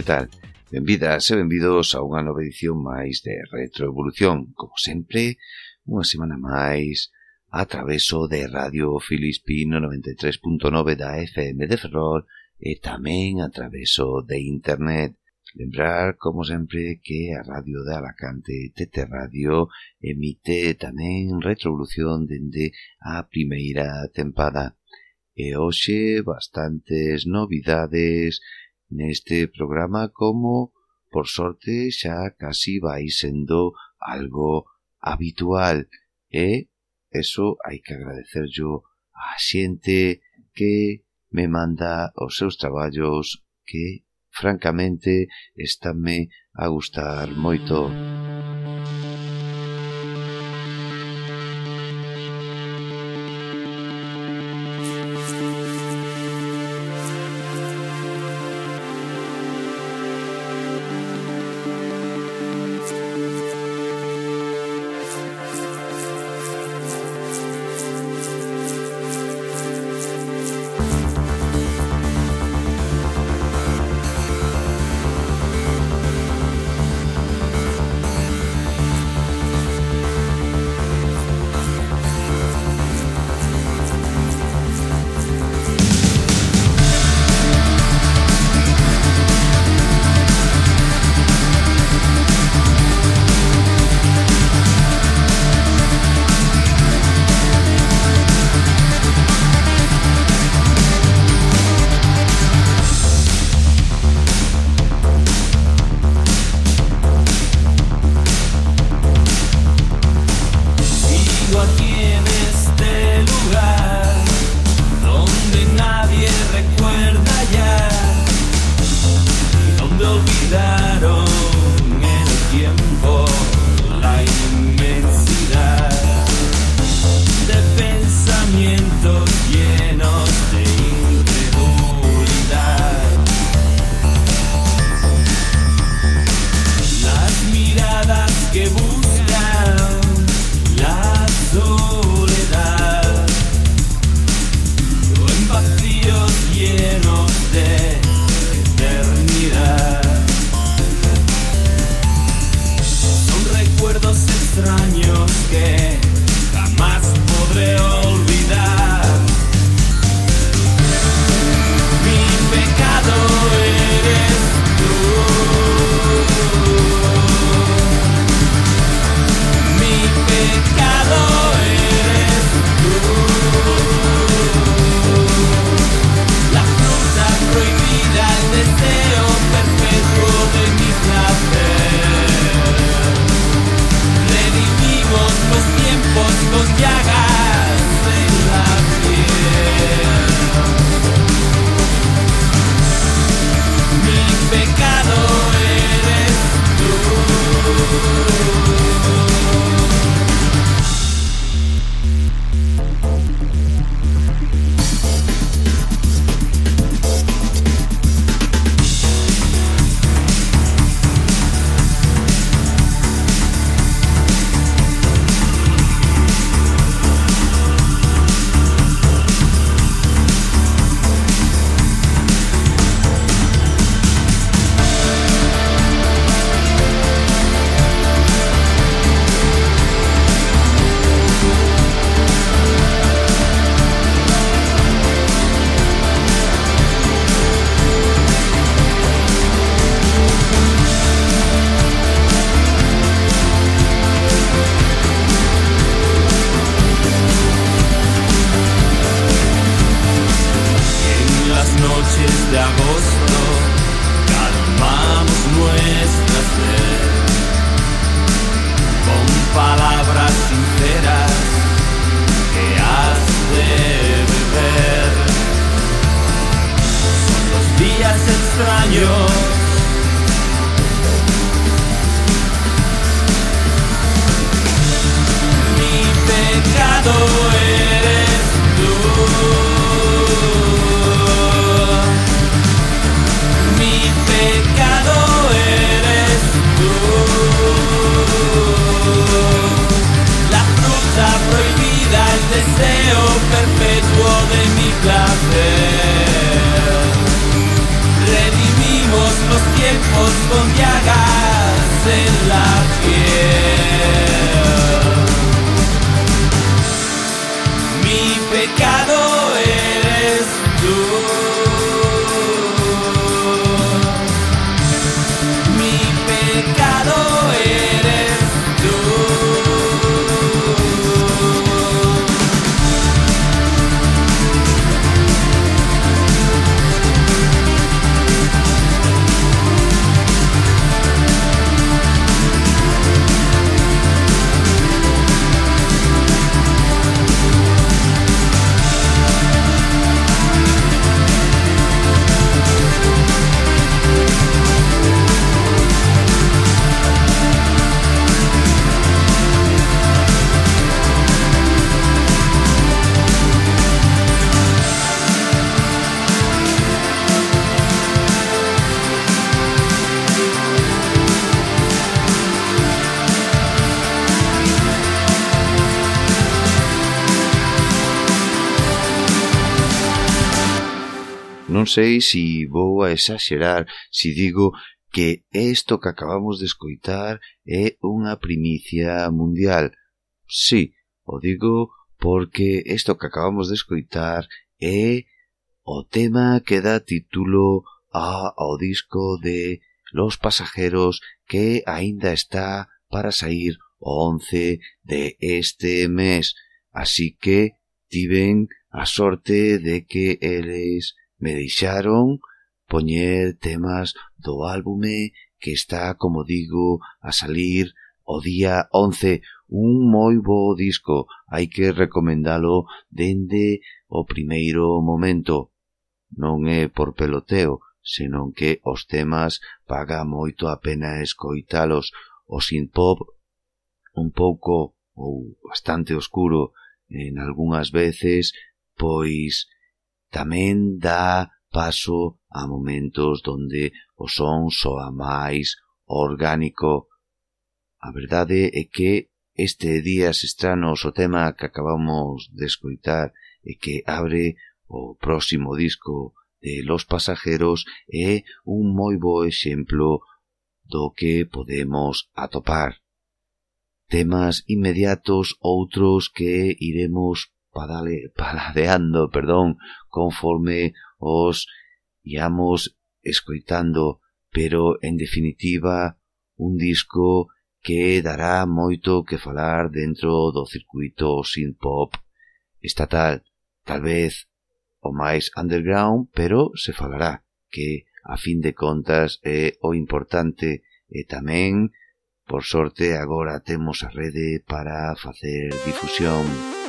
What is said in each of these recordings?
que tal? Benvidas e benvidos a unha nova edición máis de Retroevolución, como sempre, unha semana máis a traveso de Radio Filispino 93.9 da FM de Ferrol e tamén a traveso de Internet. Lembrar, como sempre, que a radio de Alacante TT Radio emite tamén Retroevolución dende a primeira tempada. E hoxe bastantes novidades, neste programa como, por sorte, xa casi vai sendo algo habitual e eso hai que agradecerllo á xente que me manda os seus traballos que, francamente, estánme a gustar moito. Non sei se vou a exagerar se digo que isto que acabamos de escoitar é unha primicia mundial. Sí, o digo porque isto que acabamos de escoitar é o tema que dá título a, ao disco de Los Pasajeros que aínda está para sair o 11 de este mes. Así que tiven a sorte de que eles me deixaron poñer temas do álbume que está, como digo, a salir o día 11, un moi bo disco, hai que recomendalo dende o primeiro momento. Non é por peloteo, senón que os temas paga moito a pena escoitalos. O synth-pop un pouco ou bastante oscuro en algunhas veces, pois tamén dá paso a momentos donde o son soa máis orgánico. A verdade é que este Días Estranos o tema que acabamos de escoitar e que abre o próximo disco de Los Pasajeros é un moi bo exemplo do que podemos atopar. Temas inmediatos outros que iremos padale, paladeando, perdón, conforme os íamos escoitando, pero en definitiva un disco que dará moito que falar dentro do circuito synth pop estatal, tal vez o máis underground, pero se falará que a fin de contas é o importante. E tamén, por sorte, agora temos a rede para facer difusión.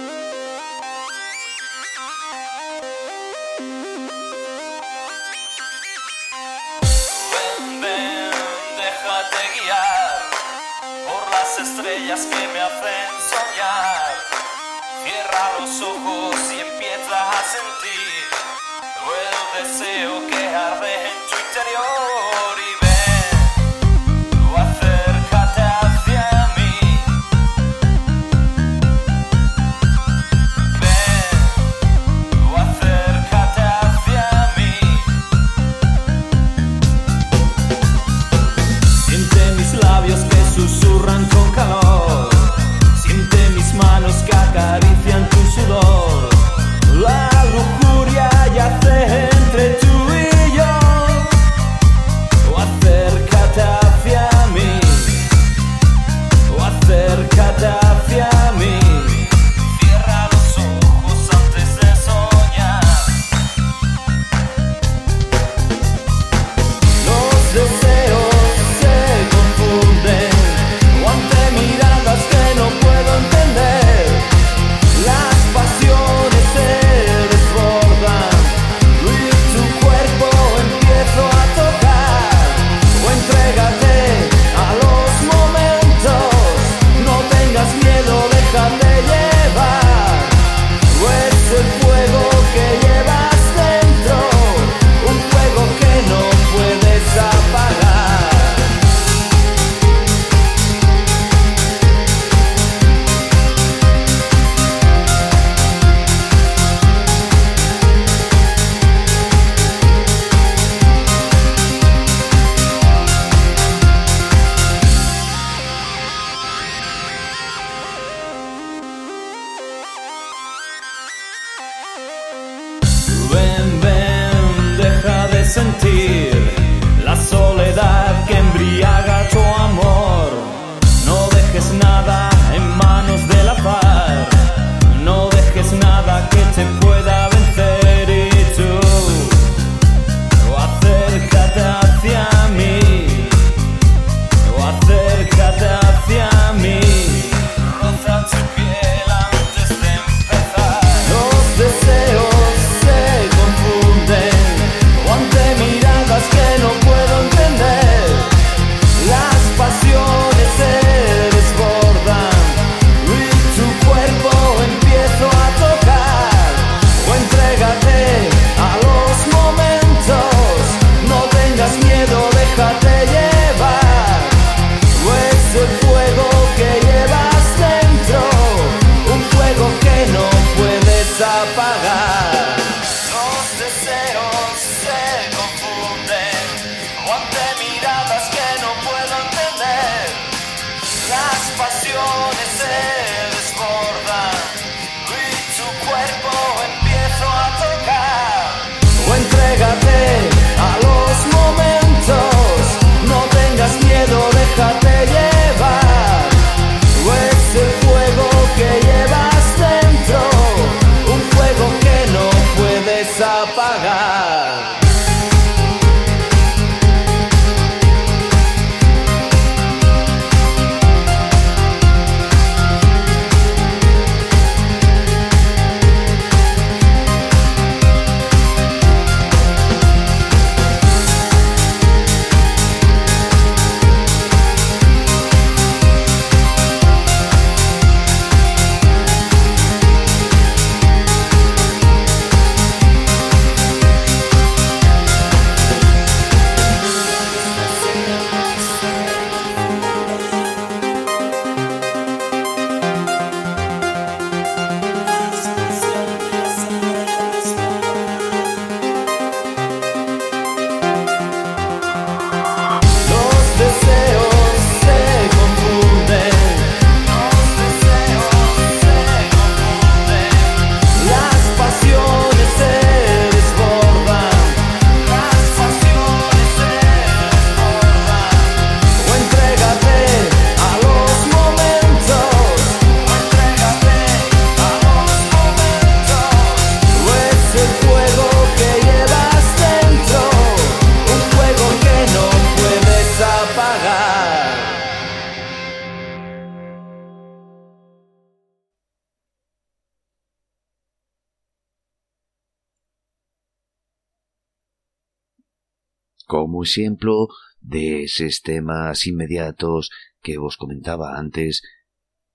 o exemplo deses temas inmediatos que vos comentaba antes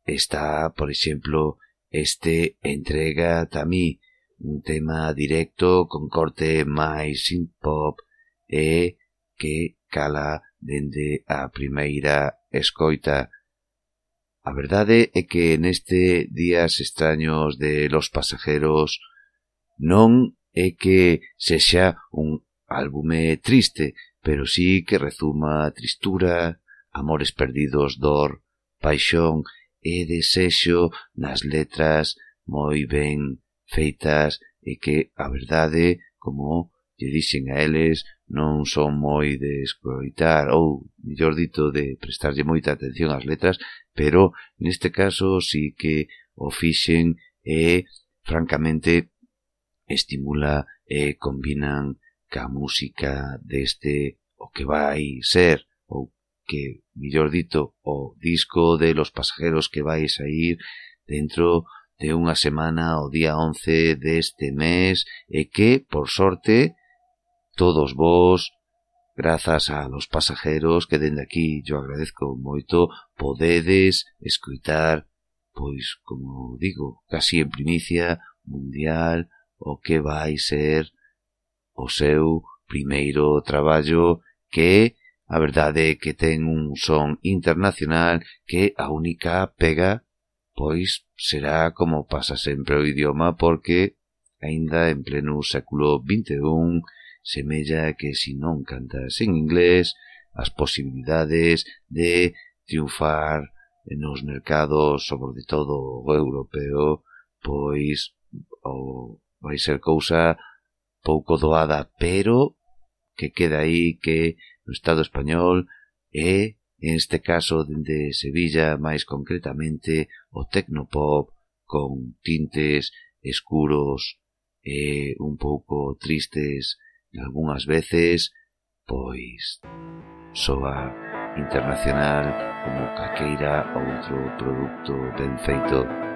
está, por exemplo, este Entrega Tamí, un tema directo con corte máis synth-pop e eh, que cala dende a primeira escoita. A verdade é que neste Días extraños de los pasajeros non é que sexa un álbume triste, pero sí que rezuma tristura, amores perdidos, dor, paixón e desexo nas letras moi ben feitas e que, a verdade, como lle dixen a eles, non son moi de escoitar ou, mellor dito, de prestarlle moita atención ás letras, pero neste caso sí que o fixen e, francamente, estimula e combinan ca música deste o que vai ser, ou que, millor dito, o disco de los pasajeros que vai sair dentro de unha semana o día 11 deste mes e que, por sorte, todos vos, grazas a los pasajeros que dende aquí yo agradezco moito, podedes escuitar, pois, como digo, casi en primicia mundial, o que vai ser o seu primeiro traballo que a verdade é que ten un son internacional que a única pega pois será como pasa sempre o idioma porque aínda en pleno século XXI semella que si non cantas en inglés as posibilidades de triunfar nos mercados sobre todo o europeo pois o vai ser cousa pouco doada, pero que queda aí que no Estado español e, neste caso, dende Sevilla, máis concretamente, o tecnopop con tintes escuros e un pouco tristes e algunhas veces, pois soa internacional como caqueira outro produto ben feito.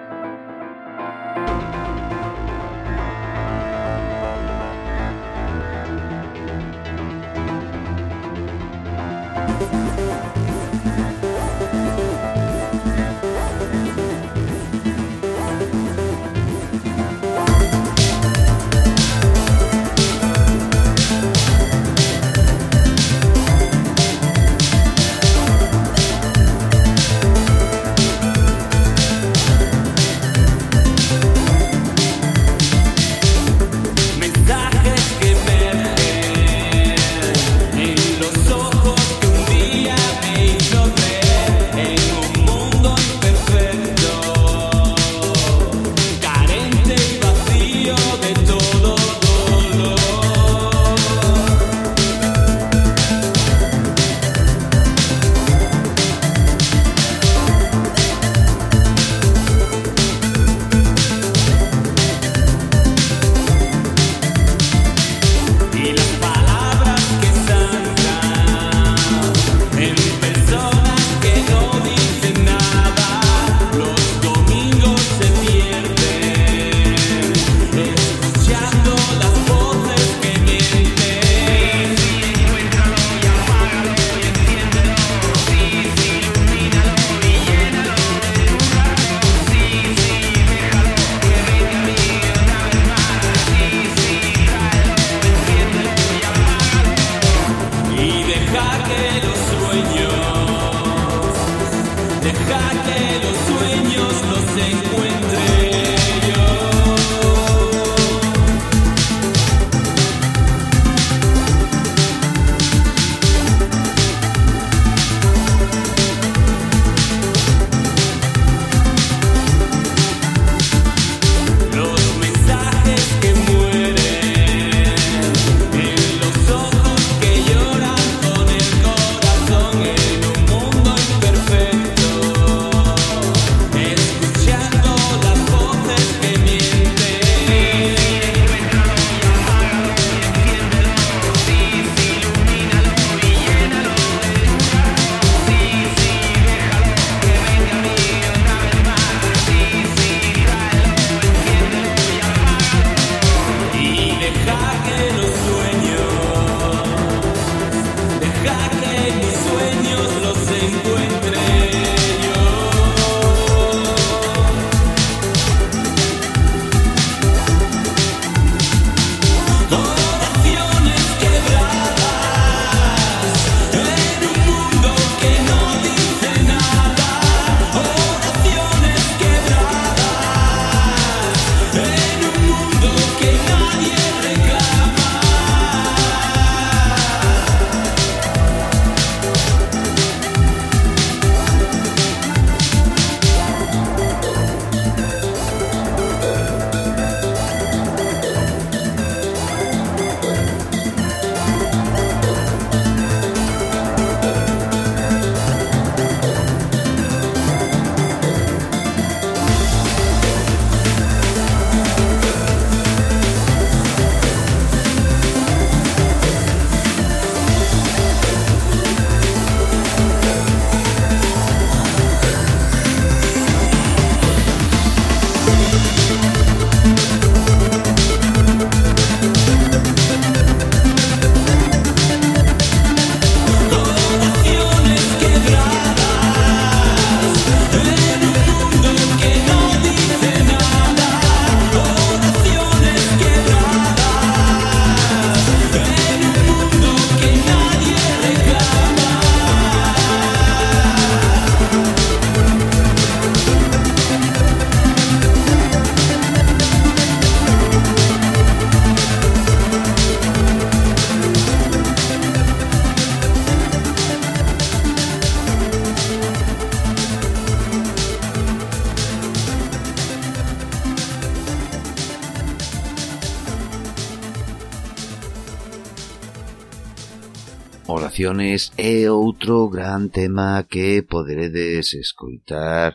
Canciones é outro gran tema que poderedes escoitar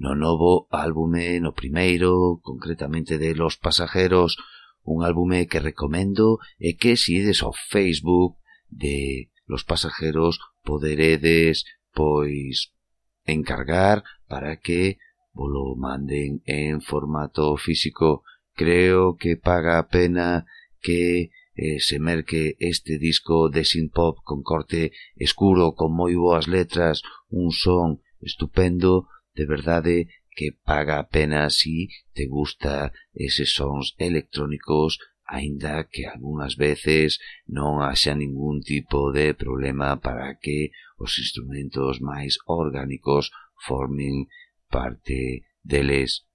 no novo álbume, no primeiro, concretamente de Los Pasajeros, un álbume que recomendo e que si ides ao Facebook de Los Pasajeros poderedes pois encargar para que volo manden en formato físico. Creo que paga a pena que eh, se que este disco de synth-pop con corte escuro, con moi boas letras, un son estupendo, de verdade que paga a pena si te gusta eses sons electrónicos aínda que algunhas veces non haxa ningún tipo de problema para que os instrumentos máis orgánicos formen parte deles.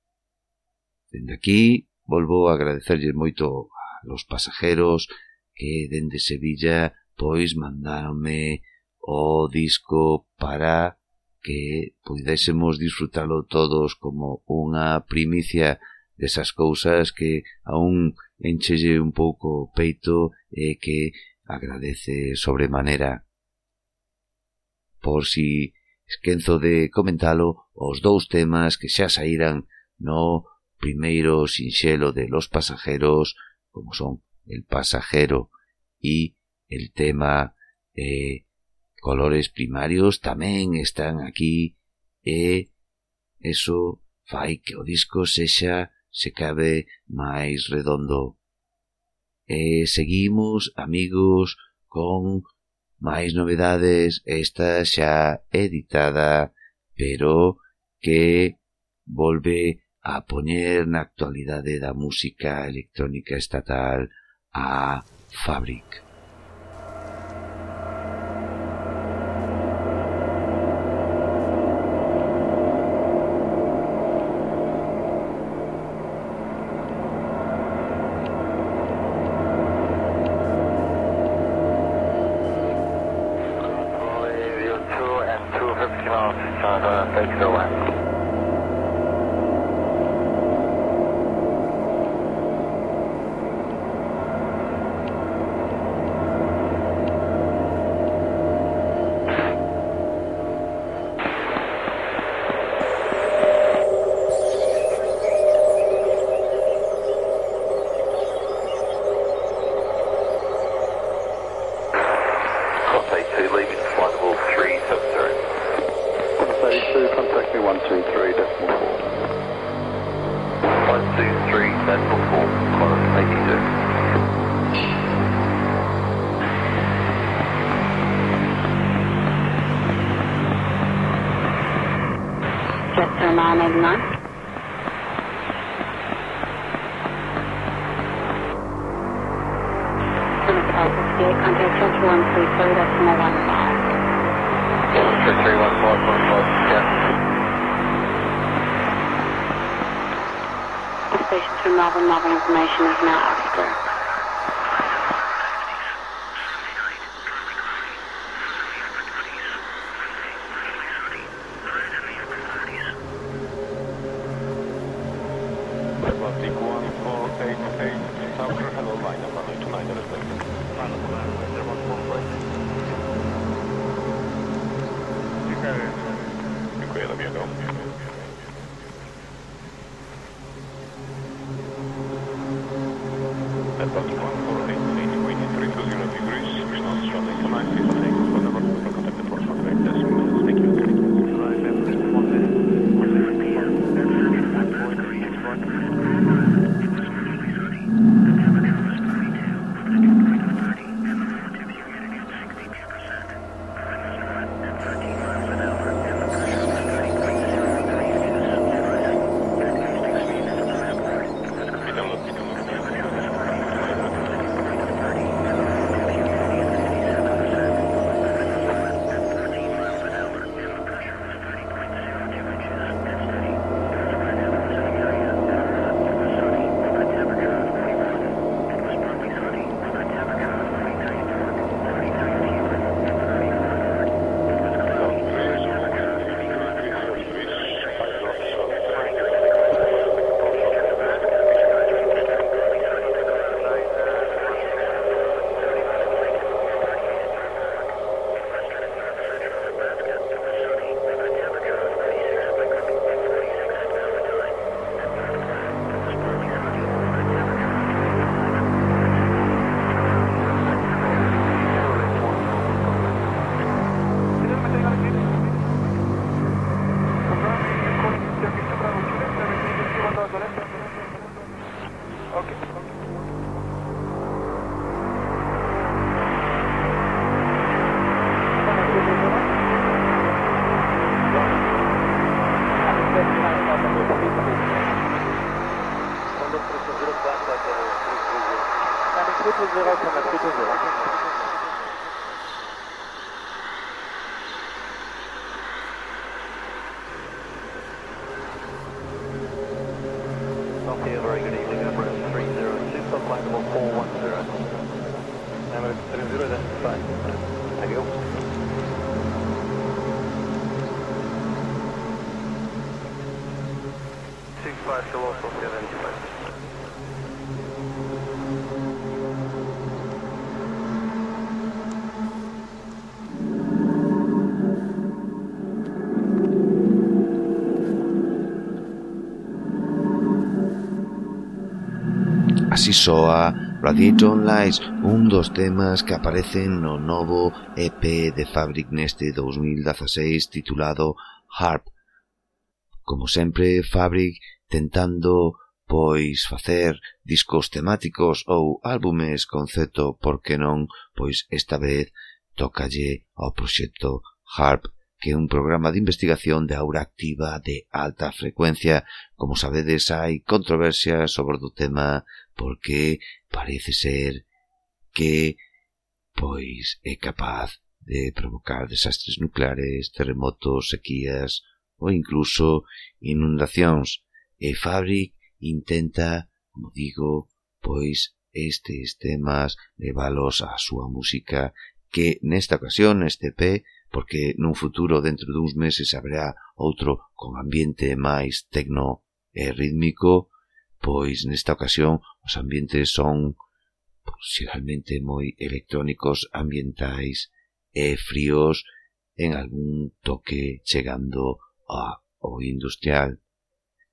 Dende aquí, volvo a agradecerlles moito los pasajeros que dende Sevilla pois mandáronme o disco para que poidésemos disfrutalo todos como unha primicia desas cousas que aún enchelle un pouco o peito e que agradece sobremanera. Por si esquenzo de comentalo, os dous temas que xa saíran no primeiro sinxelo de Los Pasajeros como son el pasajero y el tema eh, colores primarios tamén están aquí e eso fai que o disco sexa se cabe máis redondo. E seguimos, amigos, con máis novedades, esta xa editada, pero que volve a poñer na actualidade da música electrónica estatal a Fabric. 2009. Así soa Radiaton Lights, un dos temas que aparecen no novo EP de Fabric neste 2016 titulado Harp. Como sempre, Fabric tentando pois facer discos temáticos ou álbumes concepto, porque non, pois esta vez tocalle ao proxecto HARP, que é un programa de investigación de aura activa de alta frecuencia. Como sabedes, hai controversias sobre o tema porque parece ser que pois é capaz de provocar desastres nucleares, terremotos, sequías ou incluso inundacións. E Fabric intenta, como digo, pois estes temas levalos á súa música que nesta ocasión este P porque nun futuro dentro duns meses haberá outro con ambiente máis tecno e rítmico pois nesta ocasión os ambientes son xeralmente moi electrónicos, ambientais e fríos en algún toque chegando ao industrial.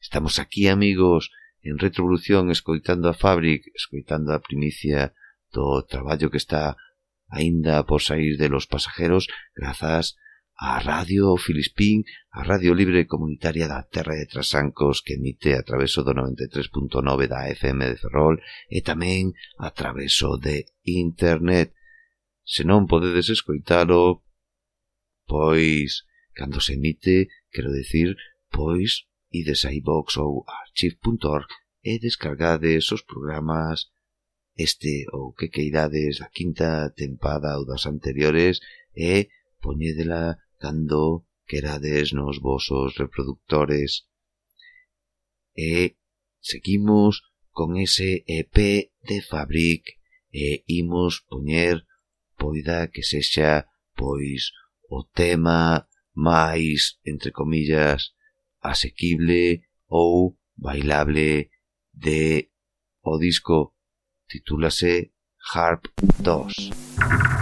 Estamos aquí, amigos, en Retrovolución, escoitando a Fabric, escoitando a primicia do traballo que está aínda por sair de los pasajeros grazas a Radio Filispín, a Radio Libre Comunitaria da Terra de Trasancos que emite a traveso do 93.9 da FM de Ferrol e tamén a traveso de Internet. Se non podedes escoitalo, pois, cando se emite, quero decir, pois, ides a iVox ou archive.org e descargades os programas este ou que queidades da quinta tempada ou das anteriores e poñedela cando querades nos vosos reproductores. E seguimos con ese EP de Fabric e imos poñer, poida que sexa, pois, o tema máis, entre comillas, asequible ou bailable de o disco titúlase Harp 2.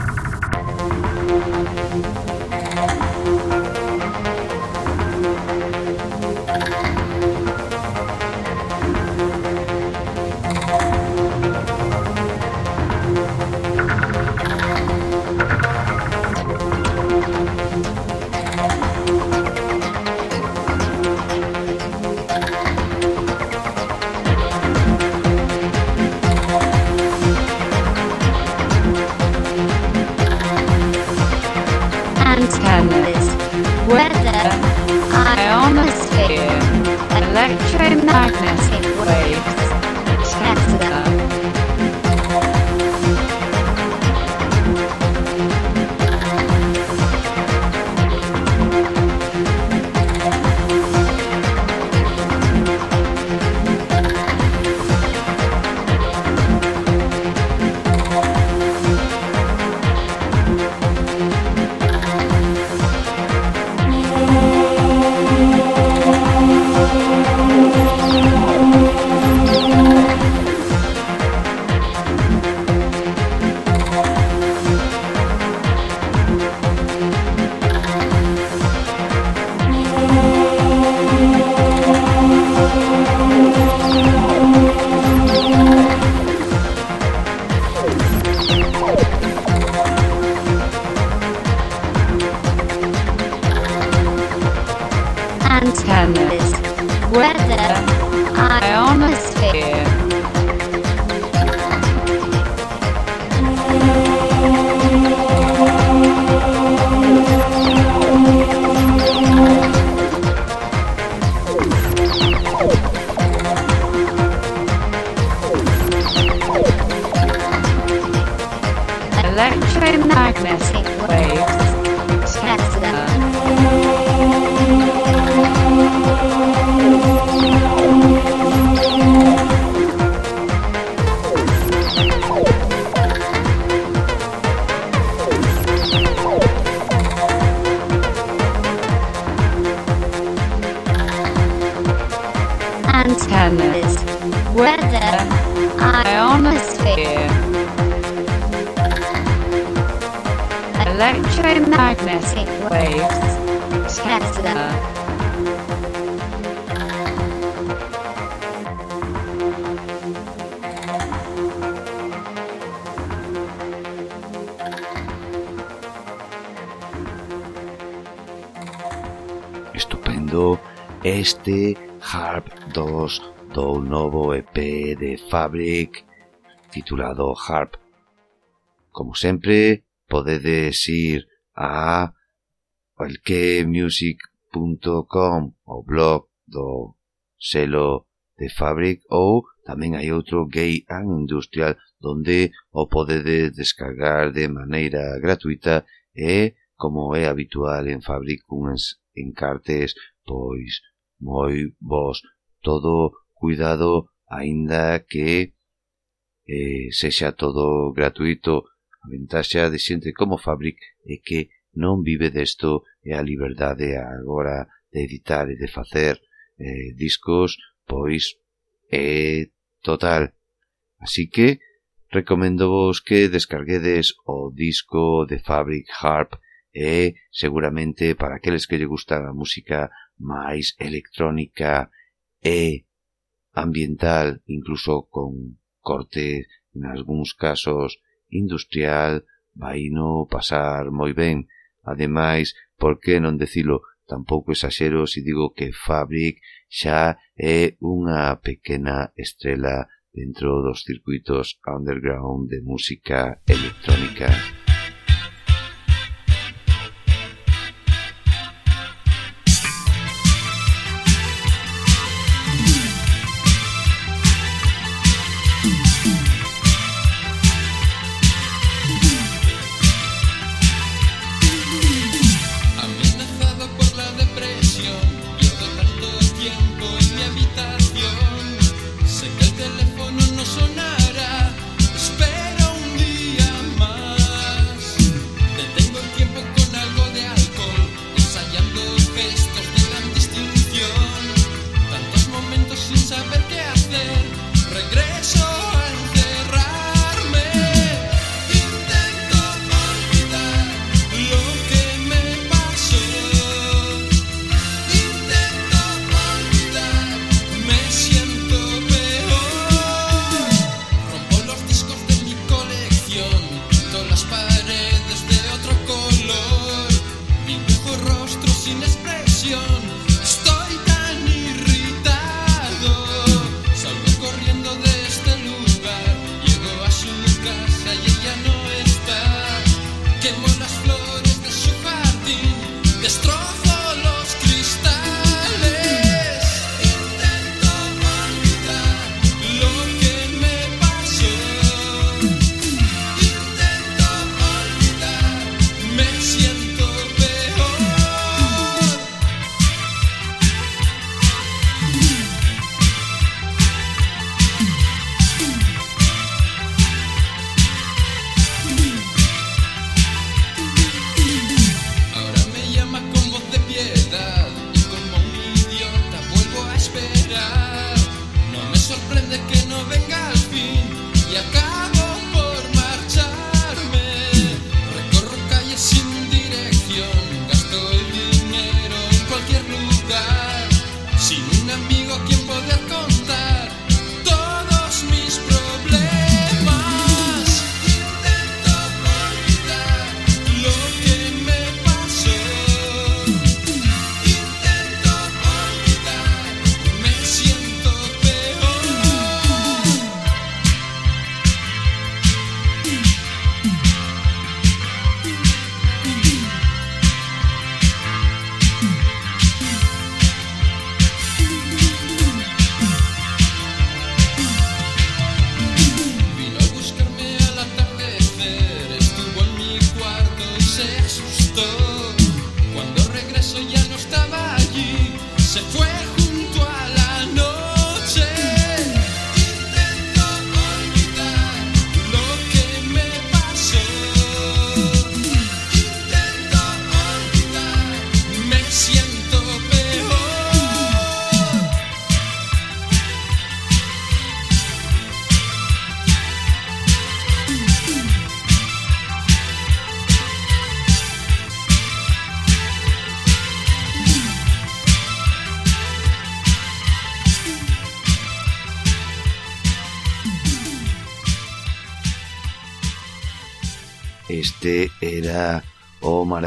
Fabric titulado Harp. Como sempre, podedes ir a elquemusic.com o blog do selo de Fabric ou tamén hai outro Gay and Industrial donde o podedes descargar de maneira gratuita e, como é habitual en Fabric, unhas encartes pois moi vos todo cuidado aínda que eh, sexa todo gratuito, a ventaxa de xente como Fabric é que non vive desto e a liberdade agora de editar e de facer eh, discos, pois é total. Así que recomendo vos que descarguedes o disco de Fabric Harp e seguramente para aqueles que lle gusta a música máis electrónica e ambiental, incluso con corte, en algúns casos, industrial, vai no pasar moi ben. Ademais, por que non decilo, tampouco exaxero se digo que Fabric xa é unha pequena estrela dentro dos circuitos underground de música electrónica.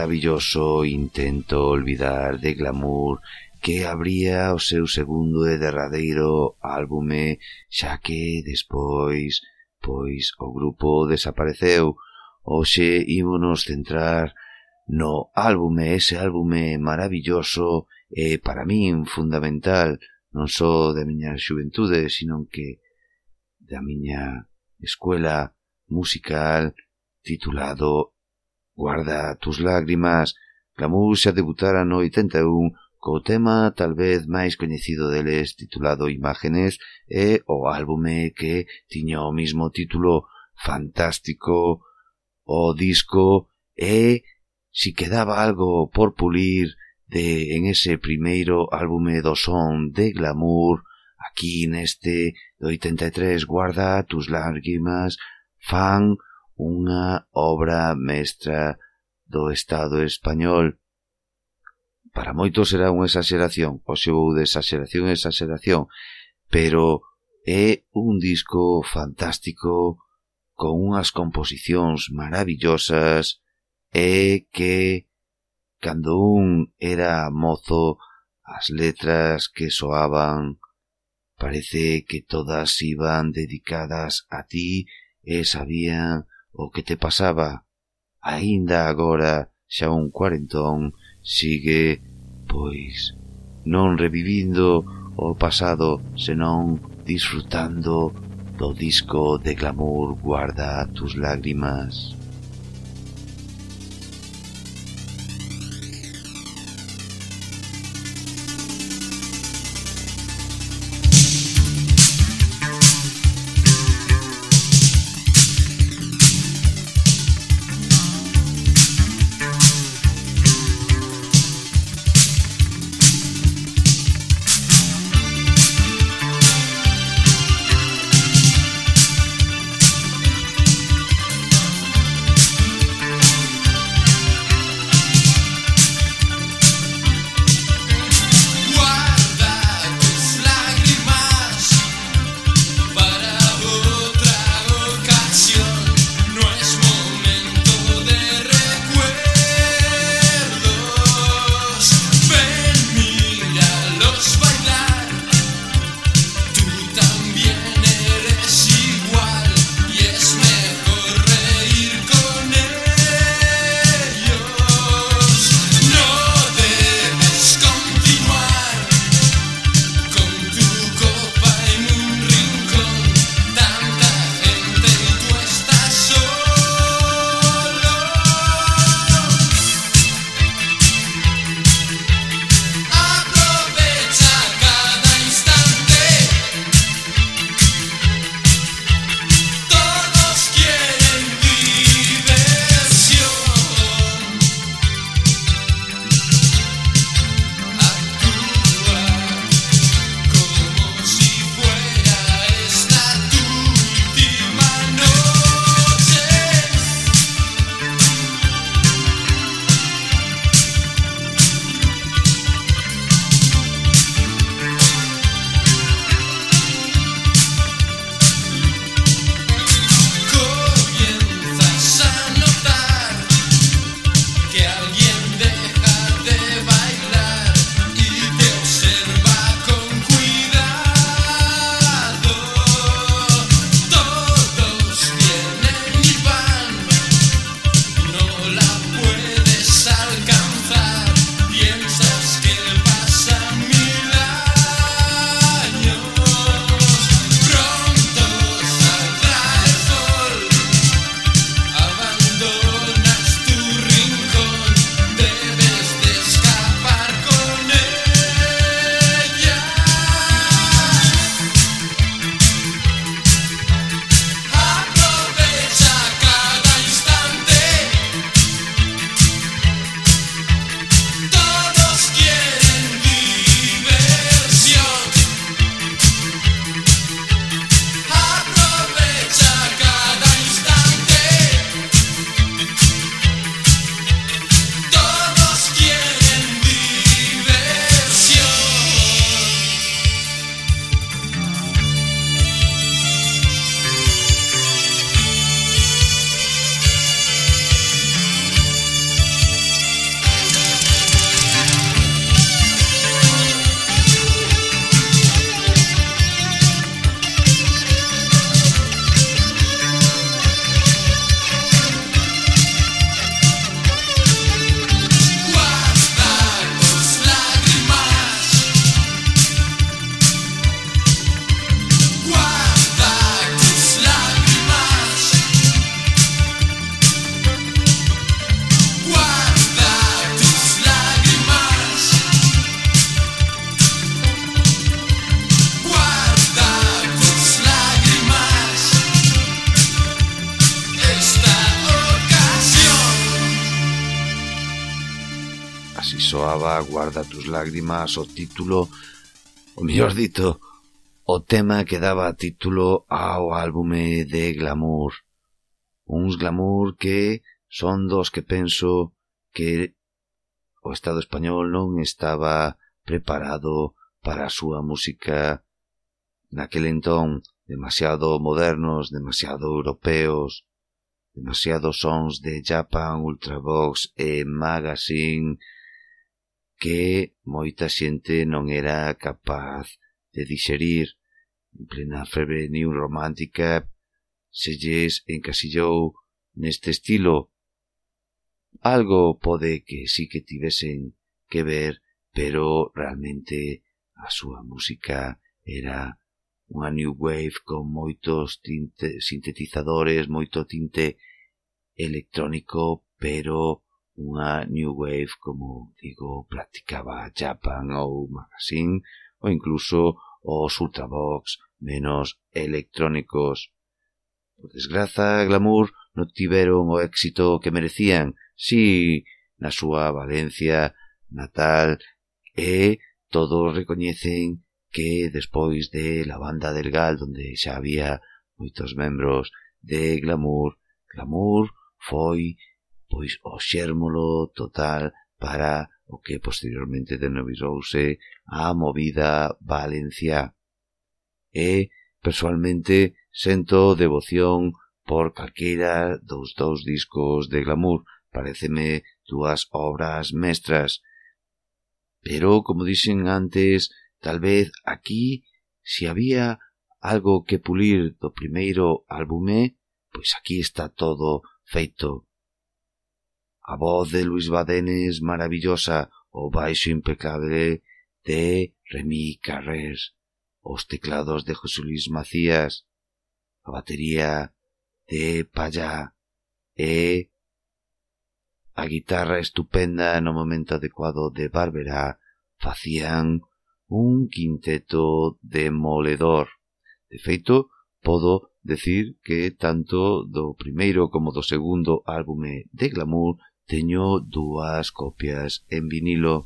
maravilloso intento olvidar de glamour que abría o seu segundo e derradeiro álbume, xa que despois, pois, o grupo desapareceu. Oxe, ímonos centrar no álbume, ese álbume maravilloso e, para min, fundamental, non só da miña xuventude, sino que da miña escuela musical titulado Guarda tus lágrimas. Glamour xa debutara no 81 co tema tal vez máis coñecido deles titulado Imágenes e o álbume que tiña o mismo título fantástico o disco e si quedaba algo por pulir de en ese primeiro álbume do son de glamour aquí neste do 83 guarda tus lágrimas fan unha obra mestra do Estado español. Para moitos será unha exageración, pois o seu de exageración é exageración, pero é un disco fantástico con unhas composicións maravillosas e que, cando un era mozo, as letras que soaban parece que todas iban dedicadas a ti e sabían o que te pasaba. Aínda agora, xa un cuarentón, sigue, pois, non revivindo o pasado, senón disfrutando do disco de glamour Guarda tus lágrimas. lágrimas o título, o mellor dito, o tema que daba título ao álbume de Glamour. Uns Glamour que son dos que penso que o Estado español non estaba preparado para a súa música naquel entón demasiado modernos, demasiado europeos, demasiado sons de Japan, Ultravox e Magazine que moita xente non era capaz de digerir en plena febre new romántica se lles encasillou neste estilo. Algo pode que sí que tivesen que ver, pero realmente a súa música era unha new wave con moitos tinte, sintetizadores, moito tinte electrónico, pero unha New Wave como, digo, practicaba Japan ou Magazine ou incluso os Ultravox menos electrónicos. Por desgraza, Glamour non tiveron o éxito que merecían, si na súa Valencia natal e todos recoñecen que despois de la banda del Gal, donde xa había moitos membros de Glamour, Glamour foi pois o xérmolo total para o que posteriormente denovisouse a movida Valencia. E, personalmente, sento devoción por calquera dos dous discos de glamour. Pareceme dúas obras mestras. Pero, como dixen antes, tal vez aquí, se si había algo que pulir do primeiro álbume, pois aquí está todo feito A voz de Luis Badenes maravillosa, o baixo impecable de Remy Carrer, os teclados de José Luis Macías, a batería de Payá. E a guitarra estupenda no momento adecuado de Bárbara facían un quinteto demoledor. De feito, podo decir que tanto do primeiro como do segundo álbume de Glamour Teño dúas copias en vinilo.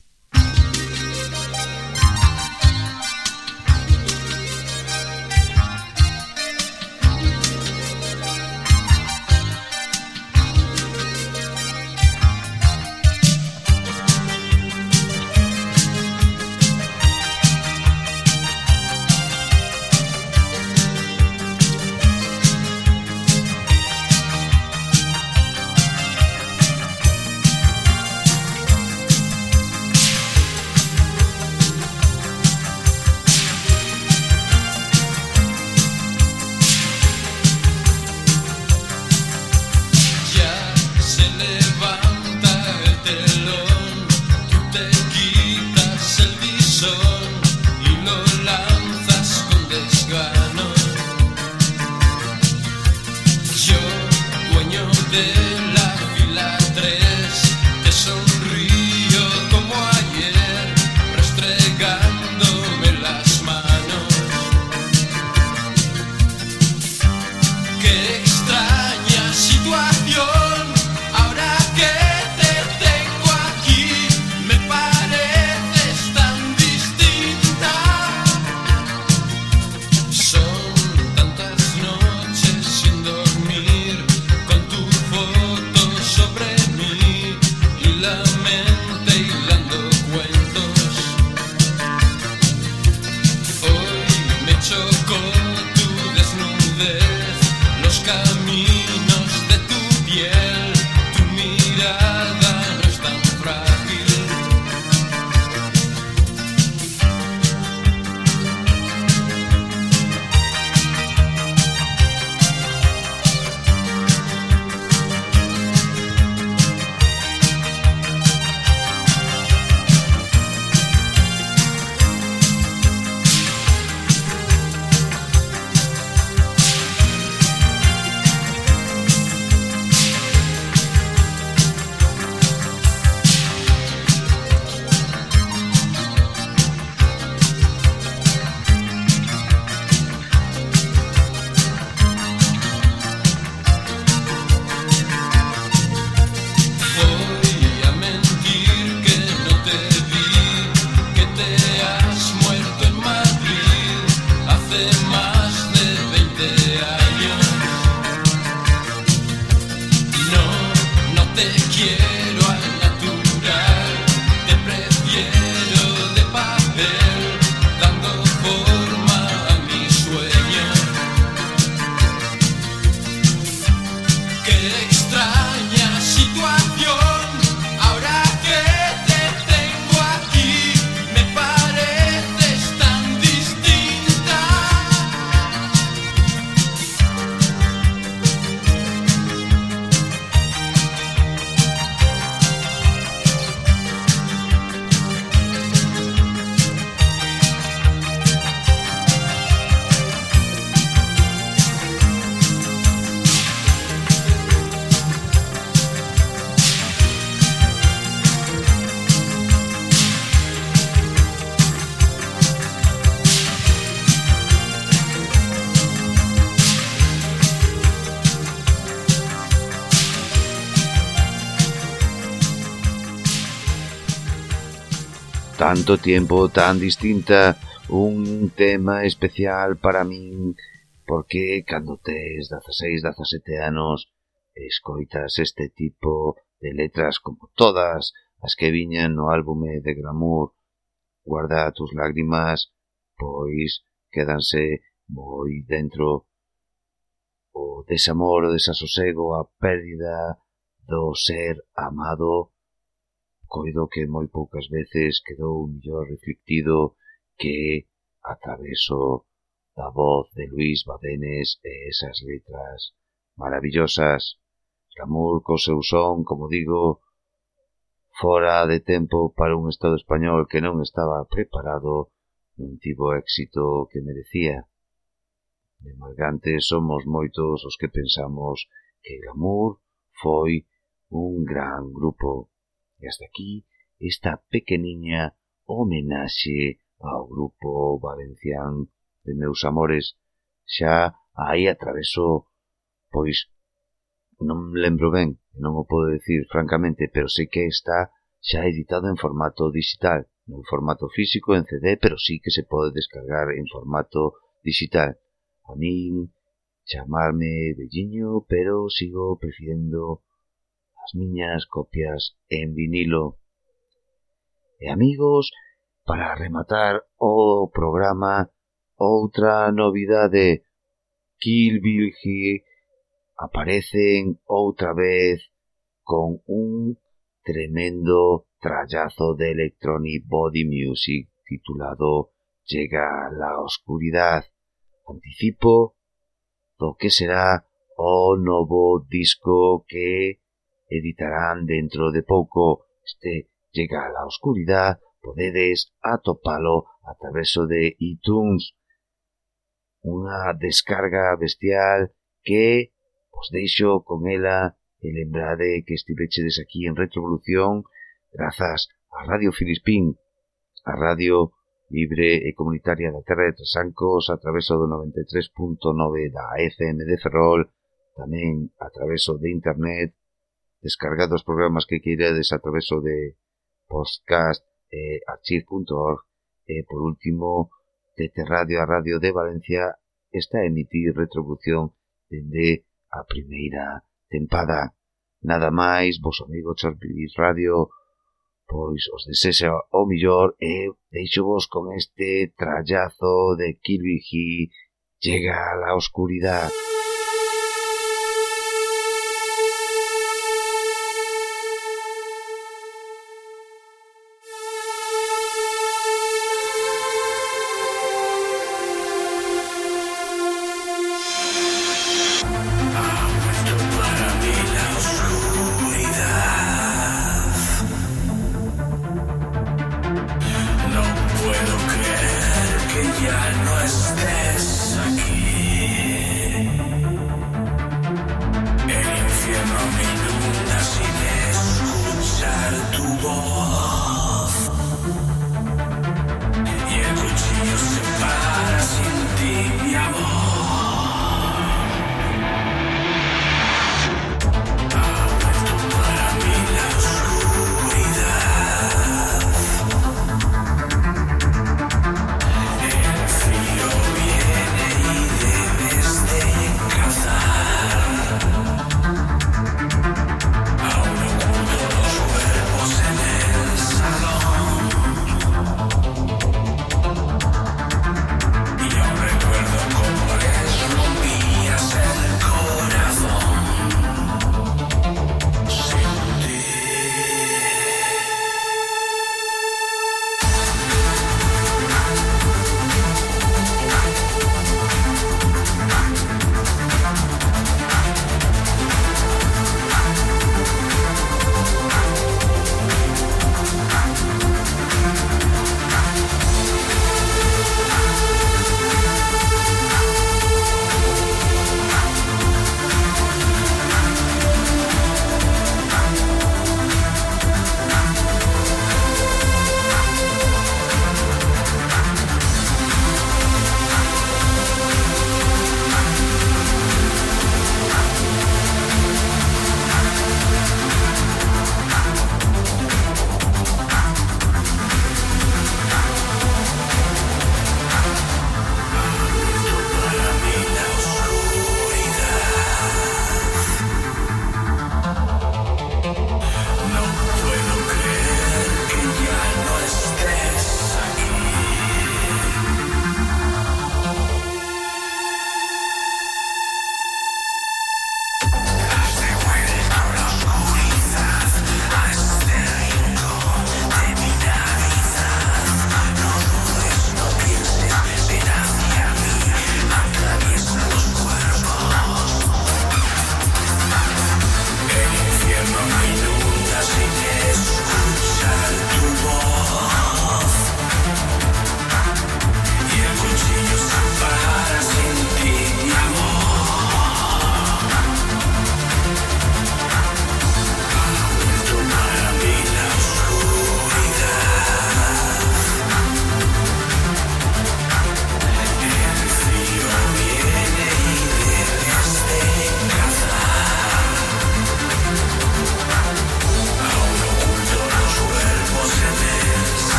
tanto tiempo tan distinta, un tema especial para min, porque cando tes 16, 17 anos, escoitas este tipo de letras como todas as que viñan no álbume de Glamour, guarda tus lágrimas, pois quedanse moi dentro. O desamor, o desasosego, a pérdida do ser amado coido que moi poucas veces quedou mellor reflectido que a traveso da voz de Luis Badenes e esas letras maravillosas. Ramur co seu son, como digo, fora de tempo para un Estado español que non estaba preparado non tivo éxito que merecía. De Margante somos moitos os que pensamos que Glamour foi un gran grupo E hasta aquí esta pequeniña homenaxe ao grupo valencián de meus amores. Xa aí atraveso, pois, non lembro ben, non o podo decir francamente, pero sei que está xa editado en formato digital, non en formato físico, en CD, pero sí que se pode descargar en formato digital. A min chamarme velliño, pero sigo prefirindo as miñas copias en vinilo. E amigos, para rematar o programa, outra novidade, Kill Bill aparecen outra vez con un tremendo trallazo de electronic body music titulado Llega la oscuridad. Anticipo do que será o novo disco que editarán dentro de pouco este Llega a la Oscuridad, podedes atopalo a traveso de iTunes. Unha descarga bestial que os deixo con ela e lembrade que estivechedes aquí en Retrovolución grazas a Radio Filispín, a Radio Libre e Comunitaria da Terra de Trasancos a traveso do 93.9 da FM de Ferrol, tamén a traveso de Internet descargado os programas que queirades a través de podcast, eh, archive.org. e eh, por último, TT Radio a Radio de Valencia está a emitir retribución dende a primeira tempada. Nada máis, vos amigo Charpidis Radio, pois os desexo o millor e eh, deixo vos con este trallazo de Kirby Llega a la oscuridad.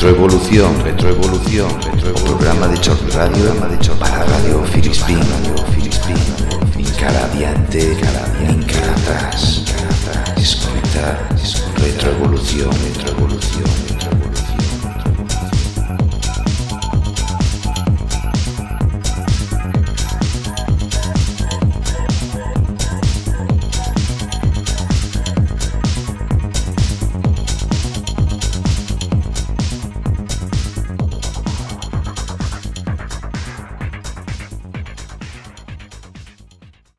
Retroevolución, retroevolución, retroevolución. Programa de Chor Radio, programa de Chor para Radio Filispín, Radio Filispín. Cara adiante, cara atrás. Escoita, retroevolución, retroevolución.